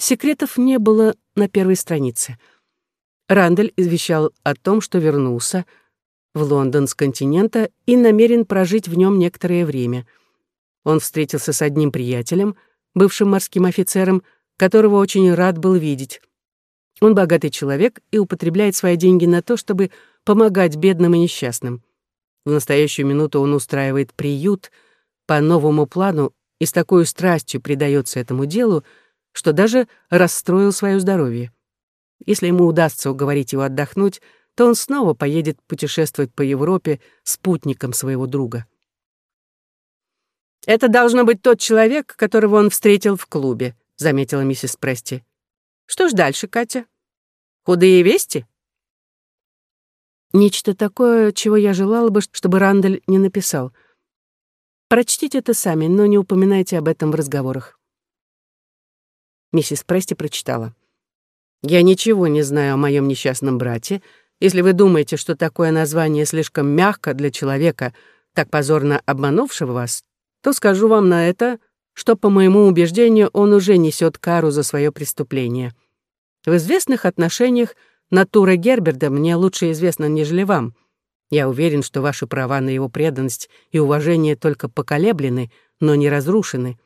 Секретов не было на первой странице. Рандель извещал о том, что вернулся в Лондон с континента и намерен прожить в нем некоторое время. Он встретился с одним приятелем, бывшим морским офицером, которого очень рад был видеть. Он богатый человек и употребляет свои деньги на то, чтобы помогать бедным и несчастным. В настоящую минуту он устраивает приют по новому плану и с такой страстью предается этому делу, что даже расстроил свое здоровье. Если ему удастся уговорить его отдохнуть, то он снова поедет путешествовать по Европе спутником своего друга. «Это должно быть тот человек, которого он встретил в клубе», — заметила миссис Прести. «Что ж дальше, Катя? Худые вести?» Нечто такое, чего я желала бы, чтобы Рандель не написал. Прочтите это сами, но не упоминайте об этом в разговорах. Миссис Прести прочитала. «Я ничего не знаю о моем несчастном брате. Если вы думаете, что такое название слишком мягко для человека, так позорно обманувшего вас, то скажу вам на это, что, по моему убеждению, он уже несет кару за свое преступление. В известных отношениях натура Герберда мне лучше известна, нежели вам. Я уверен, что ваши права на его преданность и уважение только поколеблены, но не разрушены.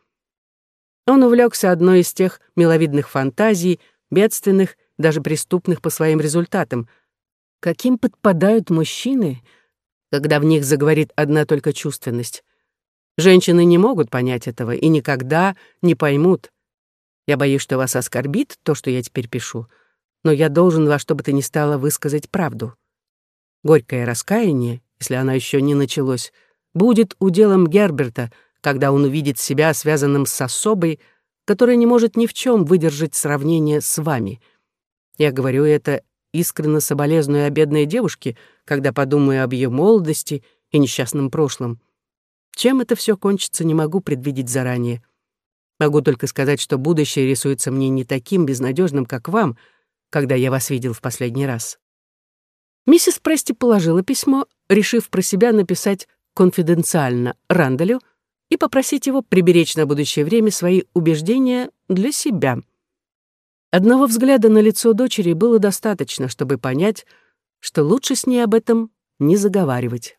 Он увлекся одной из тех миловидных фантазий, бедственных, даже преступных по своим результатам. Каким подпадают мужчины, когда в них заговорит одна только чувственность? Женщины не могут понять этого и никогда не поймут. Я боюсь, что вас оскорбит то, что я теперь пишу, но я должен во что бы то ни стало высказать правду. Горькое раскаяние, если оно еще не началось, будет уделом Герберта — когда он увидит себя связанным с особой, которая не может ни в чем выдержать сравнение с вами. Я говорю это искренне соболезную о бедной девушке, когда подумаю об ее молодости и несчастном прошлом. Чем это все кончится, не могу предвидеть заранее. Могу только сказать, что будущее рисуется мне не таким безнадежным, как вам, когда я вас видел в последний раз. Миссис Прести положила письмо, решив про себя написать конфиденциально Рандалю — и попросить его приберечь на будущее время свои убеждения для себя. Одного взгляда на лицо дочери было достаточно, чтобы понять, что лучше с ней об этом не заговаривать.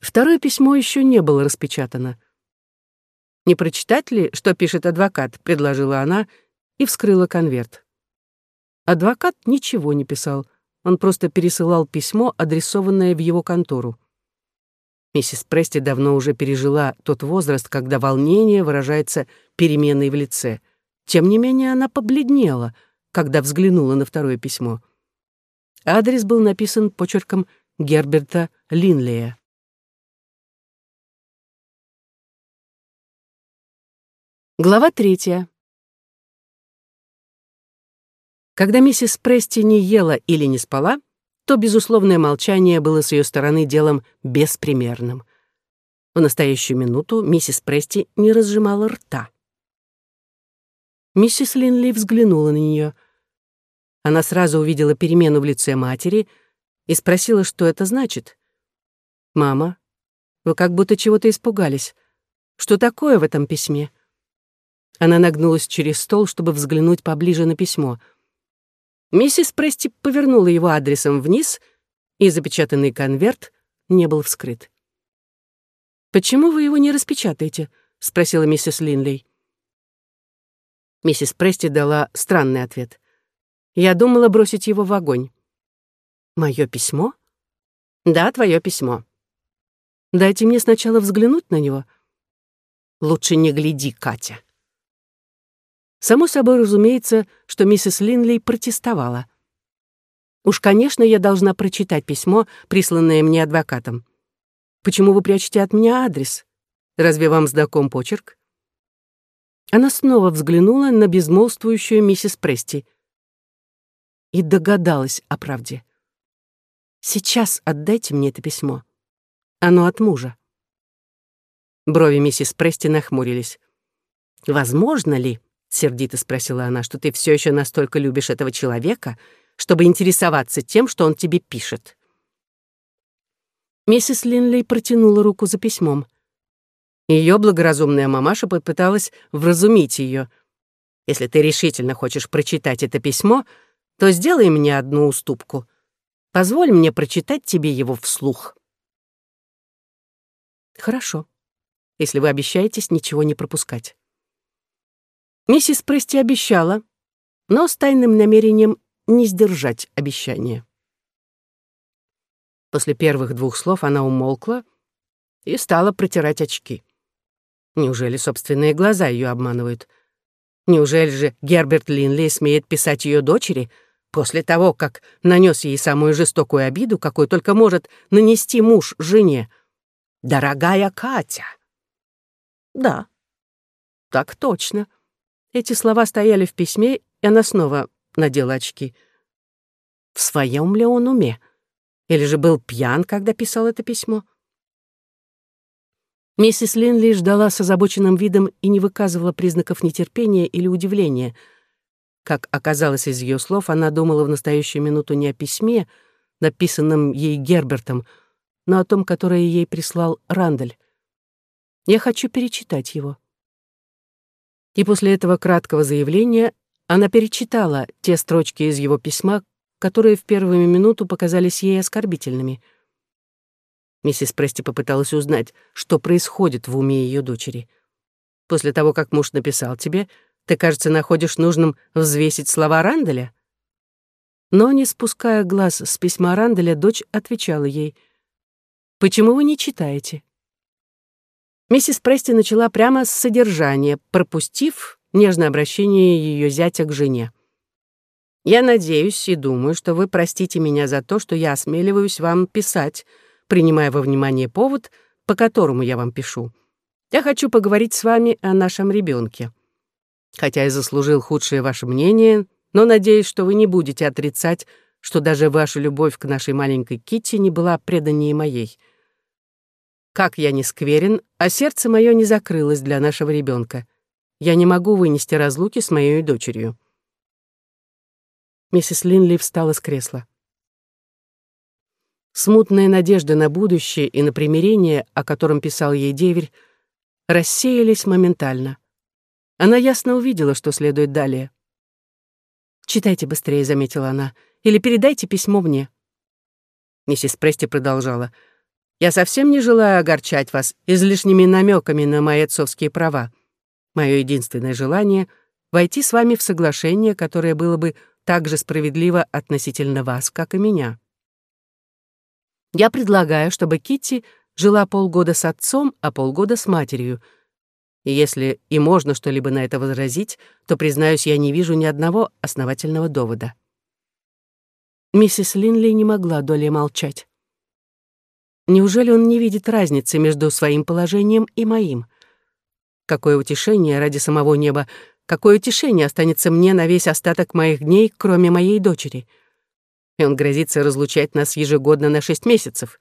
Второе письмо еще не было распечатано. «Не прочитать ли, что пишет адвокат?» — предложила она и вскрыла конверт. Адвокат ничего не писал, он просто пересылал письмо, адресованное в его контору. Миссис Прести давно уже пережила тот возраст, когда волнение выражается переменой в лице. Тем не менее, она побледнела, когда взглянула на второе письмо. Адрес был написан почерком Герберта Линлея. Глава третья. Когда миссис Прести не ела или не спала, то безусловное молчание было с ее стороны делом беспримерным. В настоящую минуту миссис Прести не разжимала рта. Миссис Линли взглянула на нее. Она сразу увидела перемену в лице матери и спросила, что это значит. «Мама, вы как будто чего-то испугались. Что такое в этом письме?» Она нагнулась через стол, чтобы взглянуть поближе на письмо — Миссис Прести повернула его адресом вниз, и запечатанный конверт не был вскрыт. «Почему вы его не распечатаете?» — спросила миссис Линлей. Миссис Прести дала странный ответ. «Я думала бросить его в огонь». «Мое письмо?» «Да, твое письмо». «Дайте мне сначала взглянуть на него». «Лучше не гляди, Катя». Само собой разумеется, что миссис Линли протестовала. «Уж, конечно, я должна прочитать письмо, присланное мне адвокатом. Почему вы прячете от меня адрес? Разве вам знаком почерк?» Она снова взглянула на безмолвствующую миссис Прести и догадалась о правде. «Сейчас отдайте мне это письмо. Оно от мужа». Брови миссис Прести нахмурились. «Возможно ли?» — сердито спросила она, — что ты все еще настолько любишь этого человека, чтобы интересоваться тем, что он тебе пишет. Миссис Линлей протянула руку за письмом. Ее благоразумная мамаша попыталась вразумить ее. Если ты решительно хочешь прочитать это письмо, то сделай мне одну уступку. Позволь мне прочитать тебе его вслух. Хорошо, если вы обещаетесь ничего не пропускать. Миссис Прести обещала, но с тайным намерением не сдержать обещание. После первых двух слов она умолкла и стала протирать очки. Неужели собственные глаза ее обманывают? Неужели же Герберт Линли смеет писать ее дочери после того, как нанес ей самую жестокую обиду, какую только может нанести муж жене? «Дорогая Катя!» «Да, так точно». Эти слова стояли в письме, и она снова надела очки. В своем ли он уме? Или же был пьян, когда писал это письмо? Миссис Линли ждала с озабоченным видом и не выказывала признаков нетерпения или удивления. Как оказалось из ее слов, она думала в настоящую минуту не о письме, написанном ей Гербертом, но о том, которое ей прислал Рандель. «Я хочу перечитать его», и после этого краткого заявления она перечитала те строчки из его письма, которые в первую минуту показались ей оскорбительными. Миссис Прести попыталась узнать, что происходит в уме ее дочери. «После того, как муж написал тебе, ты, кажется, находишь нужным взвесить слова Ранделя?» Но, не спуская глаз с письма Ранделя, дочь отвечала ей, «Почему вы не читаете?» Миссис Прести начала прямо с содержания, пропустив нежное обращение ее зятя к жене. «Я надеюсь и думаю, что вы простите меня за то, что я осмеливаюсь вам писать, принимая во внимание повод, по которому я вам пишу. Я хочу поговорить с вами о нашем ребенке. Хотя я заслужил худшее ваше мнение, но надеюсь, что вы не будете отрицать, что даже ваша любовь к нашей маленькой Китти не была преданнее моей. Как я не скверен, а сердце мое не закрылось для нашего ребенка. Я не могу вынести разлуки с моей дочерью. Миссис Линли встала с кресла. Смутные надежды на будущее и на примирение, о котором писал ей деверь, рассеялись моментально. Она ясно увидела, что следует далее. «Читайте быстрее», — заметила она, — «или передайте письмо мне». Миссис Прести продолжала — я совсем не желаю огорчать вас излишними намеками на мои отцовские права. Мое единственное желание — войти с вами в соглашение, которое было бы так же справедливо относительно вас, как и меня. Я предлагаю, чтобы Китти жила полгода с отцом, а полгода с матерью. И если и можно что-либо на это возразить, то, признаюсь, я не вижу ни одного основательного довода. Миссис Линли не могла долей молчать. Неужели он не видит разницы между своим положением и моим? Какое утешение ради самого неба, какое утешение останется мне на весь остаток моих дней, кроме моей дочери? И он грозится разлучать нас ежегодно на шесть месяцев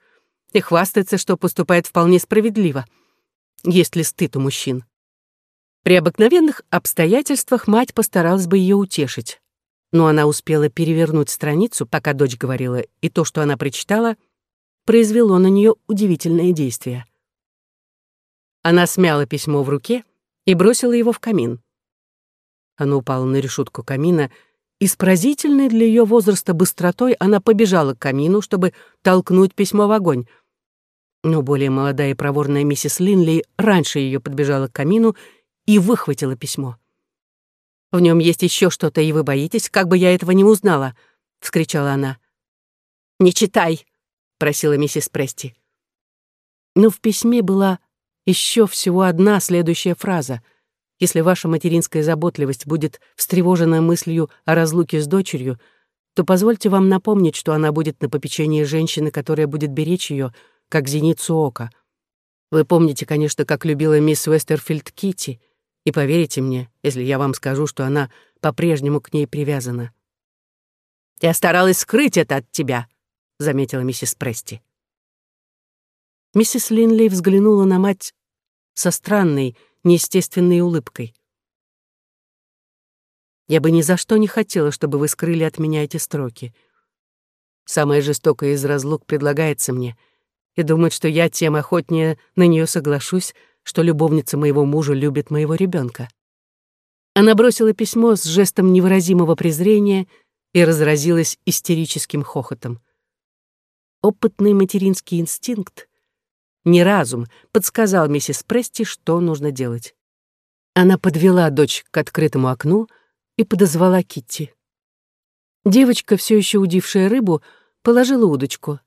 и хвастается, что поступает вполне справедливо. Есть ли стыд у мужчин? При обыкновенных обстоятельствах мать постаралась бы ее утешить. Но она успела перевернуть страницу, пока дочь говорила, и то, что она прочитала — произвело на нее удивительное действие. Она смяла письмо в руке и бросила его в камин. Оно упало на решетку камина, и с поразительной для ее возраста быстротой она побежала к камину, чтобы толкнуть письмо в огонь. Но более молодая и проворная миссис Линли раньше ее подбежала к камину и выхватила письмо. «В нем есть еще что-то, и вы боитесь, как бы я этого не узнала!» — вскричала она. «Не читай!» — просила миссис Прести. Но в письме была еще всего одна следующая фраза. «Если ваша материнская заботливость будет встревожена мыслью о разлуке с дочерью, то позвольте вам напомнить, что она будет на попечении женщины, которая будет беречь ее, как зеницу ока. Вы помните, конечно, как любила мисс Уэстерфилд Китти, и поверите мне, если я вам скажу, что она по-прежнему к ней привязана. Я старалась скрыть это от тебя, — заметила миссис Прести. Миссис Линли взглянула на мать со странной, неестественной улыбкой. «Я бы ни за что не хотела, чтобы вы скрыли от меня эти строки. Самая жестокая из разлук предлагается мне, и думает, что я тем охотнее на нее соглашусь, что любовница моего мужа любит моего ребенка. Она бросила письмо с жестом невыразимого презрения и разразилась истерическим хохотом. Опытный материнский инстинкт, не разум, подсказал миссис Прести, что нужно делать. Она подвела дочь к открытому окну и подозвала Китти. Девочка, все еще удившая рыбу, положила удочку.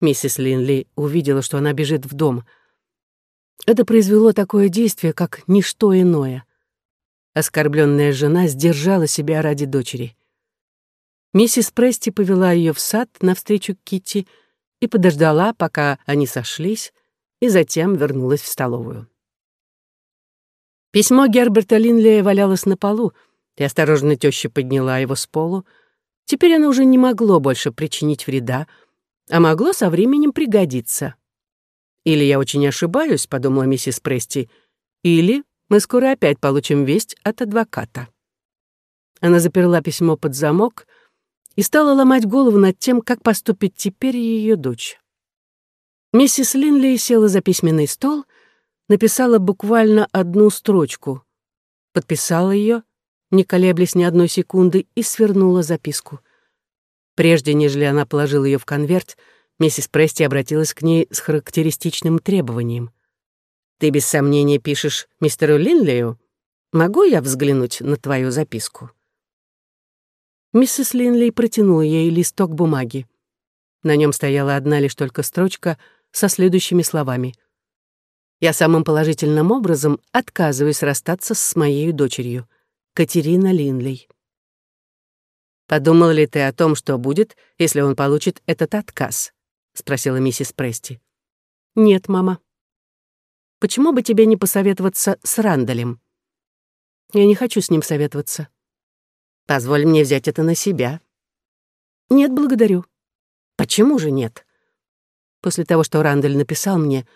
Миссис Линли увидела, что она бежит в дом. Это произвело такое действие, как ничто иное. Оскорбленная жена сдержала себя ради дочери. Миссис Прести повела ее в сад навстречу Китти и подождала, пока они сошлись, и затем вернулась в столовую. Письмо Герберта Линлея валялось на полу, и осторожно теща подняла его с полу. Теперь оно уже не могло больше причинить вреда, а могло со временем пригодиться. «Или я очень ошибаюсь», — подумала миссис Прести, «или мы скоро опять получим весть от адвоката». Она заперла письмо под замок и стала ломать голову над тем, как поступит теперь ее дочь. Миссис Линли села за письменный стол, написала буквально одну строчку, подписала ее, не колеблясь ни одной секунды, и свернула записку. Прежде нежели она положила ее в конверт, миссис Прести обратилась к ней с характеристичным требованием. «Ты без сомнения пишешь мистеру Линлею? Могу я взглянуть на твою записку?» Миссис Линлей протянула ей листок бумаги. На нем стояла одна лишь только строчка со следующими словами. «Я самым положительным образом отказываюсь расстаться с моей дочерью, Катерина Линлей». «Подумал ли ты о том, что будет, если он получит этот отказ?» — спросила миссис Прести. «Нет, мама». «Почему бы тебе не посоветоваться с Рандалем?» «Я не хочу с ним советоваться». Позволь мне взять это на себя». «Нет, благодарю». «Почему же нет?» После того, что Рандель написал мне,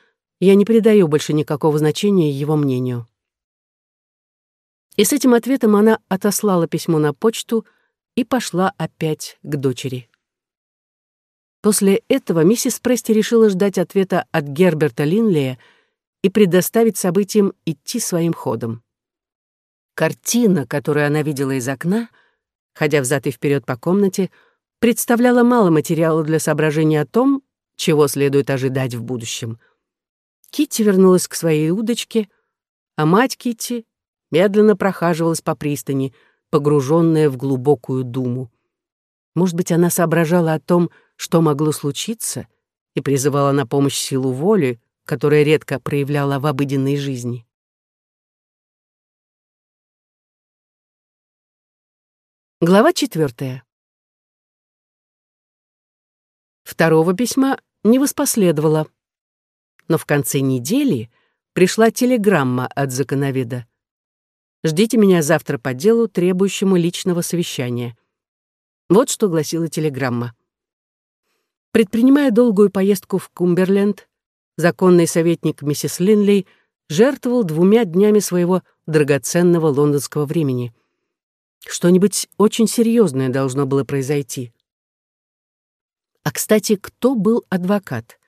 я не придаю больше никакого значения его мнению. И с этим ответом она отослала письмо на почту и пошла опять к дочери. После этого миссис Прести решила ждать ответа от Герберта Линлея и предоставить событиям идти своим ходом. Картина, которую она видела из окна, ходя взад и вперед по комнате, представляла мало материала для соображения о том, чего следует ожидать в будущем. Китти вернулась к своей удочке, а мать Китти медленно прохаживалась по пристани, погруженная в глубокую думу. Может быть, она соображала о том, что могло случиться, и призывала на помощь силу воли, которая редко проявляла в обыденной жизни. Глава четвертая. Второго письма не воспоследовало, но в конце недели пришла телеграмма от законоведа. «Ждите меня завтра по делу, требующему личного совещания». Вот что гласила телеграмма. Предпринимая долгую поездку в Кумберленд, законный советник миссис Линлей жертвовал двумя днями своего драгоценного лондонского времени — что-нибудь очень серьезное должно было произойти. А, кстати, кто был адвокат?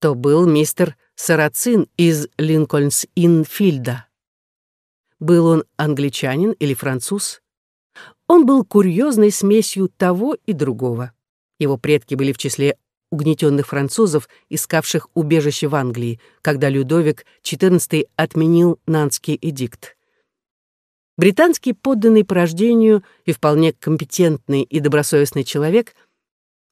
То был мистер Сарацин из Линкольнс-Инфильда. Был он англичанин или француз? Он был курьезной смесью того и другого. Его предки были в числе угнетенных французов, искавших убежище в Англии, когда Людовик XIV отменил Нанский эдикт. Британский подданный по рождению и вполне компетентный и добросовестный человек,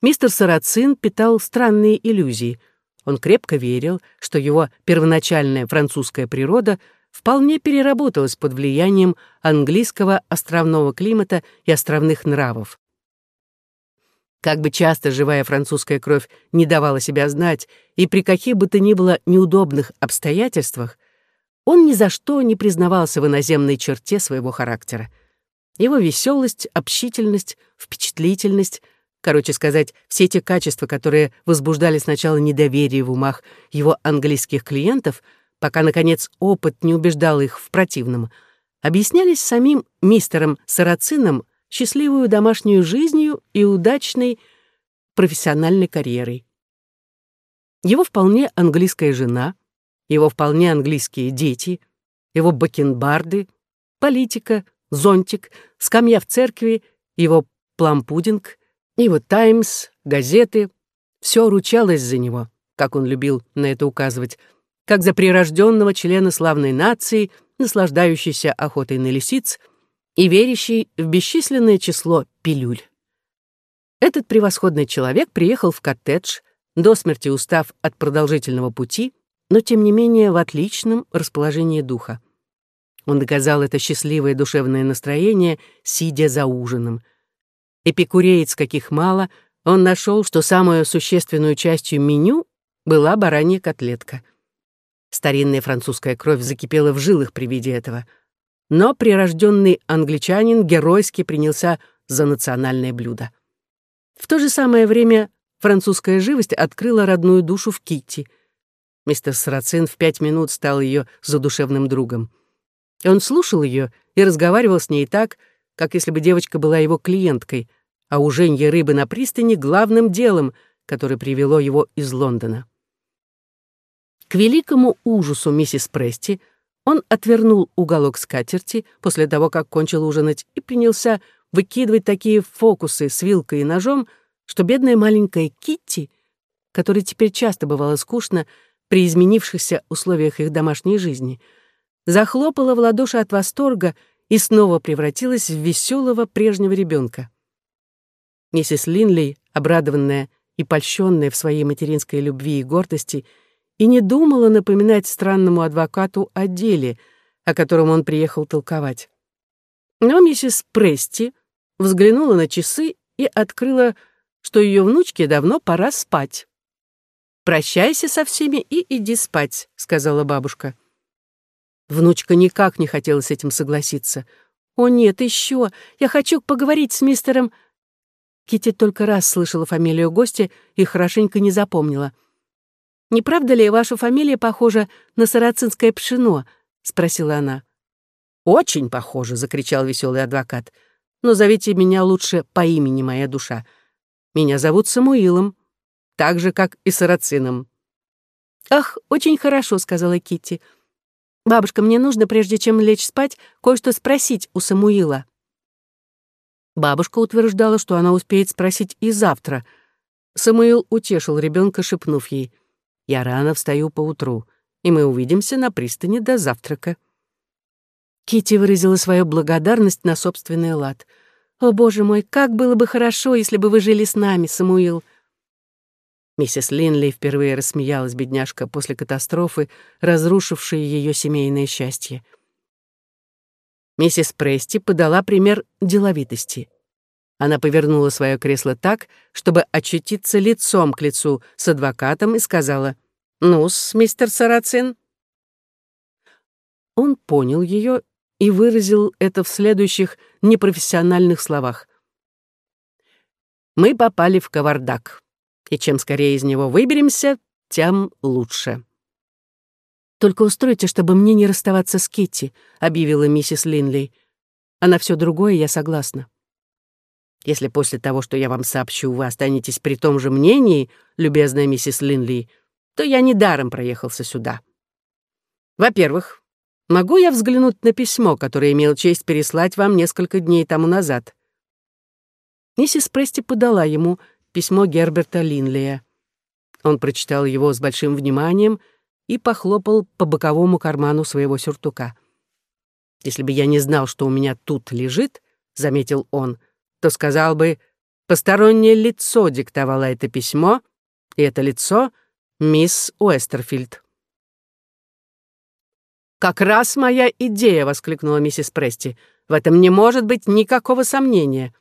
мистер Сарацин питал странные иллюзии. Он крепко верил, что его первоначальная французская природа вполне переработалась под влиянием английского островного климата и островных нравов. Как бы часто живая французская кровь не давала себя знать, и при каких бы то ни было неудобных обстоятельствах, он ни за что не признавался в иноземной черте своего характера. Его веселость, общительность, впечатлительность, короче сказать, все эти качества, которые возбуждали сначала недоверие в умах его английских клиентов, пока, наконец, опыт не убеждал их в противном, объяснялись самим мистером Сарацином счастливую домашнюю жизнью и удачной профессиональной карьерой. Его вполне английская жена — его вполне английские дети, его бакенбарды, политика, зонтик, скамья в церкви, его плампудинг, его «Таймс», газеты. Все ручалось за него, как он любил на это указывать, как за прирожденного члена славной нации, наслаждающийся охотой на лисиц и верящий в бесчисленное число пилюль. Этот превосходный человек приехал в коттедж, до смерти устав от продолжительного пути, но тем не менее в отличном расположении духа. Он доказал это счастливое душевное настроение, сидя за ужином. Эпикуреец каких мало, он нашел, что самую существенную частью меню была баранья котлетка. Старинная французская кровь закипела в жилах при виде этого. Но прирожденный англичанин геройски принялся за национальное блюдо. В то же самое время французская живость открыла родную душу в Китти. Мистер Сарацин в пять минут стал ее задушевным другом. Он слушал ее и разговаривал с ней так, как если бы девочка была его клиенткой, а уженье рыбы на пристани — главным делом, которое привело его из Лондона. К великому ужасу миссис Прести он отвернул уголок скатерти после того, как кончил ужинать, и принялся выкидывать такие фокусы с вилкой и ножом, что бедная маленькая Китти, которой теперь часто бывало скучно при изменившихся условиях их домашней жизни, захлопала в ладоши от восторга и снова превратилась в веселого прежнего ребенка. Миссис Линли, обрадованная и польщенная в своей материнской любви и гордости, и не думала напоминать странному адвокату о деле, о котором он приехал толковать. Но миссис Прести взглянула на часы и открыла, что ее внучке давно пора спать. «Прощайся со всеми и иди спать», — сказала бабушка. Внучка никак не хотела с этим согласиться. «О нет, еще! Я хочу поговорить с мистером...» Кити только раз слышала фамилию гостя и хорошенько не запомнила. «Не правда ли ваша фамилия похожа на сарацинское пшено?» — спросила она. «Очень похоже!» — закричал веселый адвокат. «Но зовите меня лучше по имени моя душа. Меня зовут Самуилом, так же, как и Сарацином». «Ах, очень хорошо», — сказала Китти. «Бабушка, мне нужно, прежде чем лечь спать, кое-что спросить у Самуила». Бабушка утверждала, что она успеет спросить и завтра. Самуил утешил ребенка, шепнув ей, «Я рано встаю поутру, и мы увидимся на пристани до завтрака». Кити выразила свою благодарность на собственный лад. «О, боже мой, как было бы хорошо, если бы вы жили с нами, Самуил!» Миссис Линли впервые рассмеялась, бедняжка, после катастрофы, разрушившей ее семейное счастье. Миссис Прести подала пример деловитости. Она повернула свое кресло так, чтобы очутиться лицом к лицу с адвокатом и сказала «Ну-с, мистер Сарацин». Он понял ее и выразил это в следующих непрофессиональных словах. «Мы попали в кавардак и чем скорее из него выберемся, тем лучше». «Только устройте, чтобы мне не расставаться с Китти», — объявила миссис Линли. «А на все другое я согласна». «Если после того, что я вам сообщу, вы останетесь при том же мнении, любезная миссис Линли, то я недаром проехался сюда. Во-первых, могу я взглянуть на письмо, которое имел честь переслать вам несколько дней тому назад?» Миссис Прести подала ему письмо Герберта Линлия. Он прочитал его с большим вниманием и похлопал по боковому карману своего сюртука. «Если бы я не знал, что у меня тут лежит», — заметил он, то сказал бы, постороннее лицо диктовало это письмо, и это лицо — мисс Уэстерфилд. «Как раз моя идея!» — воскликнула миссис Прести. «В этом не может быть никакого сомнения».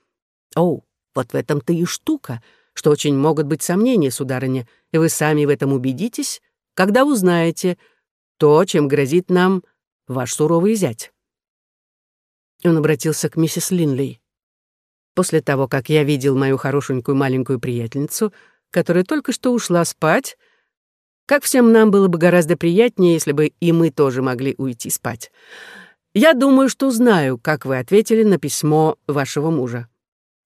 «О, вот в этом-то и штука», что очень могут быть сомнения, сударыня, и вы сами в этом убедитесь, когда узнаете то, чем грозит нам ваш суровый зять. Он обратился к миссис Линли. После того, как я видел мою хорошенькую маленькую приятельницу, которая только что ушла спать, как всем нам было бы гораздо приятнее, если бы и мы тоже могли уйти спать. Я думаю, что знаю, как вы ответили на письмо вашего мужа.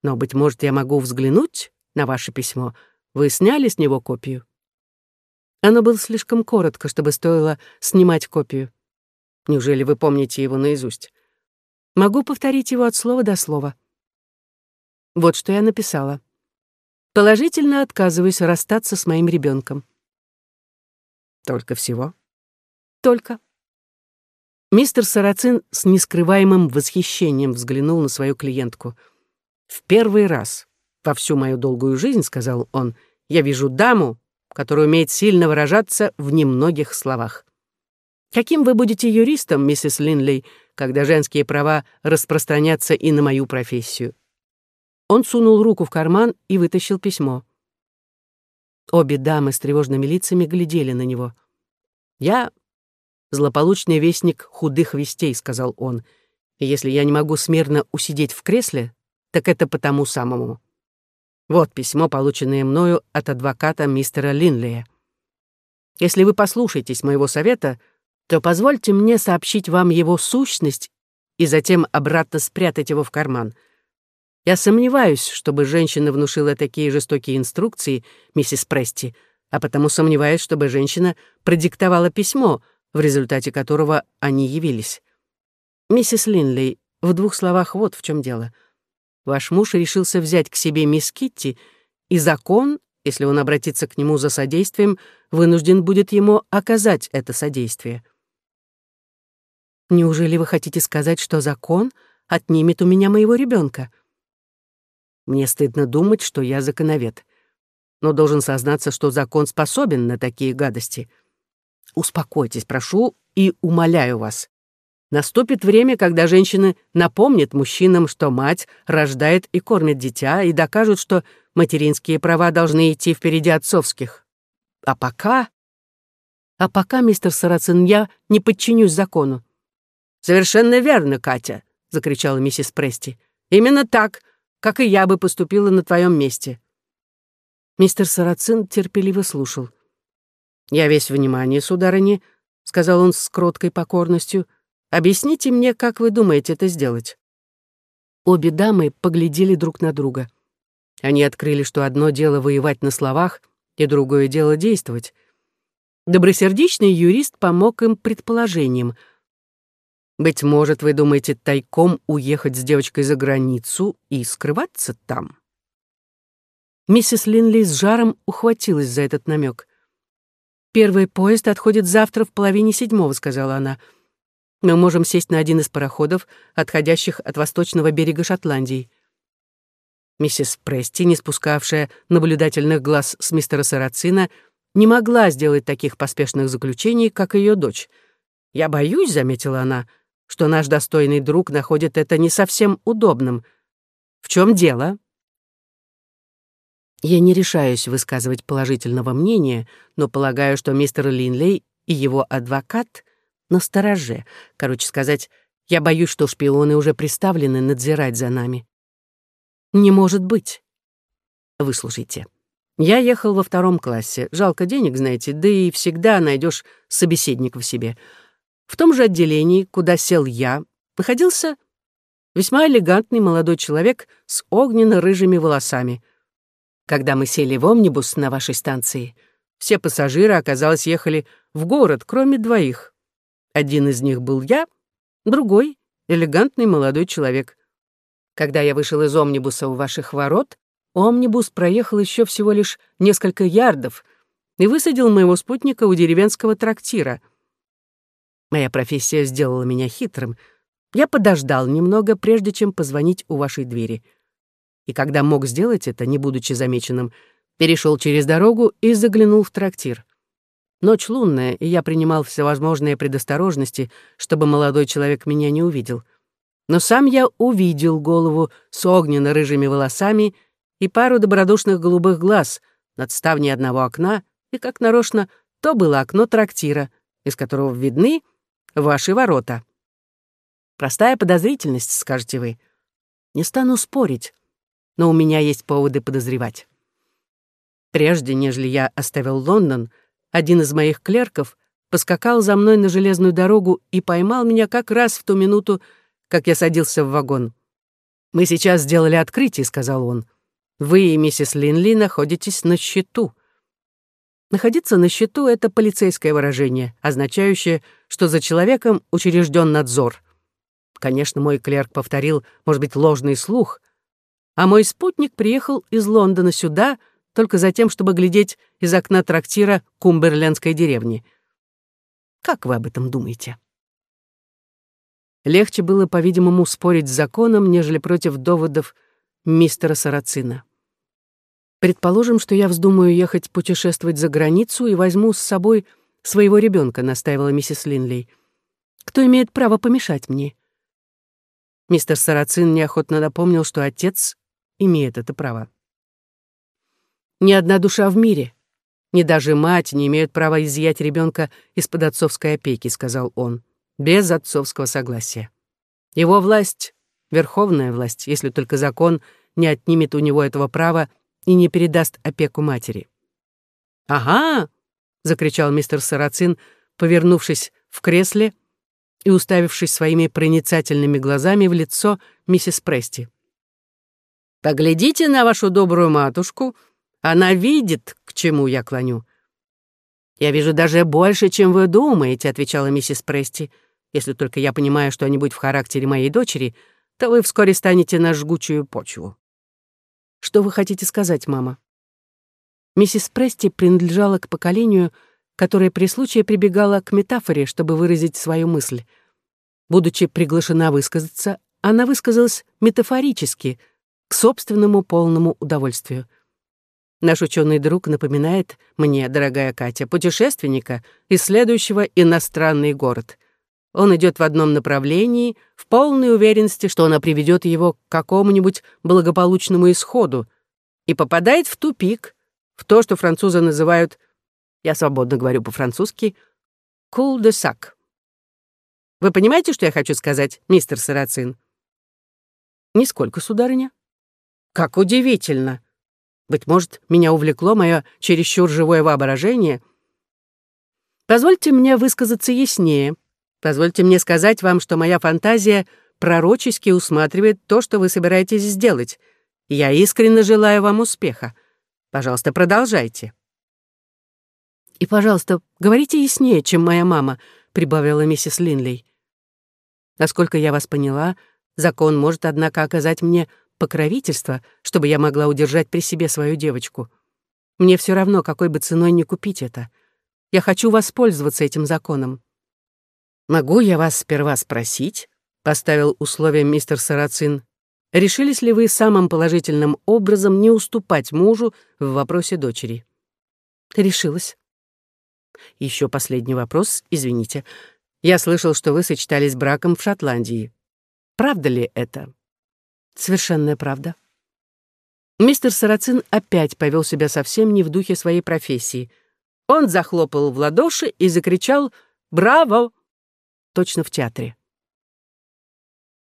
Но, быть может, я могу взглянуть на ваше письмо. Вы сняли с него копию?» Оно было слишком коротко, чтобы стоило снимать копию. Неужели вы помните его наизусть? Могу повторить его от слова до слова. Вот что я написала. Положительно отказываюсь расстаться с моим ребенком. Только всего? Только. Мистер Сарацин с нескрываемым восхищением взглянул на свою клиентку. «В первый раз во всю мою долгую жизнь, — сказал он, — я вижу даму, которая умеет сильно выражаться в немногих словах. Каким вы будете юристом, миссис Линлей, когда женские права распространятся и на мою профессию?» Он сунул руку в карман и вытащил письмо. Обе дамы с тревожными лицами глядели на него. «Я злополучный вестник худых вестей», — сказал он. «И если я не могу смирно усидеть в кресле, так это по тому самому. Вот письмо, полученное мною от адвоката мистера Линлея. Если вы послушаетесь моего совета, то позвольте мне сообщить вам его сущность и затем обратно спрятать его в карман. Я сомневаюсь, чтобы женщина внушила такие жестокие инструкции, миссис Прести, а потому сомневаюсь, чтобы женщина продиктовала письмо, в результате которого они явились. Миссис Линлей, в двух словах вот в чем дело. Ваш муж решился взять к себе мисс Китти, и закон, если он обратится к нему за содействием, вынужден будет ему оказать это содействие. Неужели вы хотите сказать, что закон отнимет у меня моего ребенка? Мне стыдно думать, что я законовед. Но должен сознаться, что закон способен на такие гадости — Успокойтесь, прошу и умоляю вас. Наступит время, когда женщины напомнят мужчинам, что мать рождает и кормит дитя, и докажут, что материнские права должны идти впереди отцовских. А пока... А пока, мистер Сарацин, я не подчинюсь закону. «Совершенно верно, Катя», — закричала миссис Прести. «Именно так, как и я бы поступила на твоем месте». Мистер Сарацин терпеливо слушал. «Я весь внимание, сударыни», — сказал он с кроткой покорностью. «Объясните мне, как вы думаете это сделать?» Обе дамы поглядели друг на друга. Они открыли, что одно дело воевать на словах, и другое дело действовать. Добросердечный юрист помог им предположением. «Быть может, вы думаете тайком уехать с девочкой за границу и скрываться там?» Миссис Линли с жаром ухватилась за этот намек. «Первый поезд отходит завтра в половине седьмого», — сказала она. «Мы можем сесть на один из пароходов, отходящих от восточного берега Шотландии». Миссис Прести, не спускавшая наблюдательных глаз с мистера Сарацина, не могла сделать таких поспешных заключений, как ее дочь. «Я боюсь», — заметила она, — «что наш достойный друг находит это не совсем удобным. В чем дело?» Я не решаюсь высказывать положительного мнения, но полагаю, что мистер Линлей и его адвокат на стороже. Короче сказать, я боюсь, что шпионы уже приставлены надзирать за нами. Не может быть. Выслушайте. Я ехал во втором классе. Жалко денег, знаете, да и всегда найдешь собеседника в себе. В том же отделении, куда сел я, находился весьма элегантный молодой человек с огненно-рыжими волосами — когда мы сели в омнибус на вашей станции, все пассажиры, оказалось, ехали в город, кроме двоих. Один из них был я, другой — элегантный молодой человек. Когда я вышел из омнибуса у ваших ворот, омнибус проехал еще всего лишь несколько ярдов и высадил моего спутника у деревенского трактира. Моя профессия сделала меня хитрым. Я подождал немного, прежде чем позвонить у вашей двери — и когда мог сделать это, не будучи замеченным, перешел через дорогу и заглянул в трактир. Ночь лунная, и я принимал всевозможные предосторожности, чтобы молодой человек меня не увидел. Но сам я увидел голову с огненно-рыжими волосами и пару добродушных голубых глаз над ставней одного окна, и, как нарочно, то было окно трактира, из которого видны ваши ворота. Простая подозрительность, скажете вы. Не стану спорить но у меня есть поводы подозревать. Прежде, нежели я оставил Лондон, один из моих клерков поскакал за мной на железную дорогу и поймал меня как раз в ту минуту, как я садился в вагон. «Мы сейчас сделали открытие», — сказал он. «Вы и миссис Линли находитесь на счету». Находиться на счету — это полицейское выражение, означающее, что за человеком учрежден надзор. Конечно, мой клерк повторил, может быть, ложный слух, а мой спутник приехал из Лондона сюда только за тем, чтобы глядеть из окна трактира Кумберлендской деревни. Как вы об этом думаете? Легче было, по-видимому, спорить с законом, нежели против доводов мистера Сарацина. Предположим, что я вздумаю ехать путешествовать за границу и возьму с собой своего ребенка, настаивала миссис Линлей. Кто имеет право помешать мне? Мистер Сарацин неохотно напомнил, что отец имеет это право. Ни одна душа в мире, ни даже мать не имеют права изъять ребенка из-под отцовской опеки, сказал он, без отцовского согласия. Его власть — верховная власть, если только закон не отнимет у него этого права и не передаст опеку матери. «Ага!» — закричал мистер Сарацин, повернувшись в кресле и уставившись своими проницательными глазами в лицо миссис Прести. «Поглядите на вашу добрую матушку, она видит, к чему я клоню». «Я вижу даже больше, чем вы думаете», — отвечала миссис Прести. «Если только я понимаю что-нибудь в характере моей дочери, то вы вскоре станете на жгучую почву». «Что вы хотите сказать, мама?» Миссис Прести принадлежала к поколению, которое при случае прибегало к метафоре, чтобы выразить свою мысль. Будучи приглашена высказаться, она высказалась метафорически, к собственному полному удовольствию. Наш ученый друг напоминает мне, дорогая Катя, путешественника, исследующего иностранный город. Он идет в одном направлении, в полной уверенности, что она приведет его к какому-нибудь благополучному исходу, и попадает в тупик, в то, что французы называют, я свободно говорю по-французски, «кул де сак». Вы понимаете, что я хочу сказать, мистер Сарацин? Нисколько, сударыня. Как удивительно. Быть может, меня увлекло мое чересчур живое воображение. Позвольте мне высказаться яснее. Позвольте мне сказать вам, что моя фантазия пророчески усматривает то, что вы собираетесь сделать. Я искренне желаю вам успеха. Пожалуйста, продолжайте. И, пожалуйста, говорите яснее, чем моя мама, прибавила миссис Линлей. Насколько я вас поняла, закон может, однако, оказать мне покровительство, чтобы я могла удержать при себе свою девочку. Мне все равно, какой бы ценой не купить это. Я хочу воспользоваться этим законом. «Могу я вас сперва спросить?» — поставил условие мистер Сарацин. «Решились ли вы самым положительным образом не уступать мужу в вопросе дочери?» «Решилась». Еще последний вопрос, извините. Я слышал, что вы сочетались браком в Шотландии. Правда ли это? Совершенная правда. Мистер Сарацин опять повел себя совсем не в духе своей профессии. Он захлопал в ладоши и закричал «Браво!» точно в театре.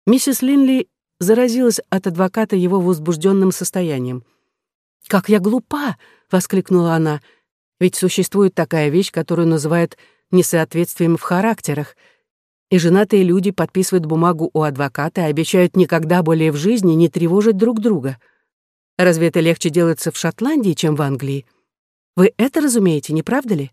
Миссис Линли заразилась от адвоката его возбужденным состоянием. «Как я глупа!» — воскликнула она. «Ведь существует такая вещь, которую называют несоответствием в характерах, и женатые люди подписывают бумагу у адвоката и обещают никогда более в жизни не тревожить друг друга. Разве это легче делается в Шотландии, чем в Англии? Вы это разумеете, не правда ли?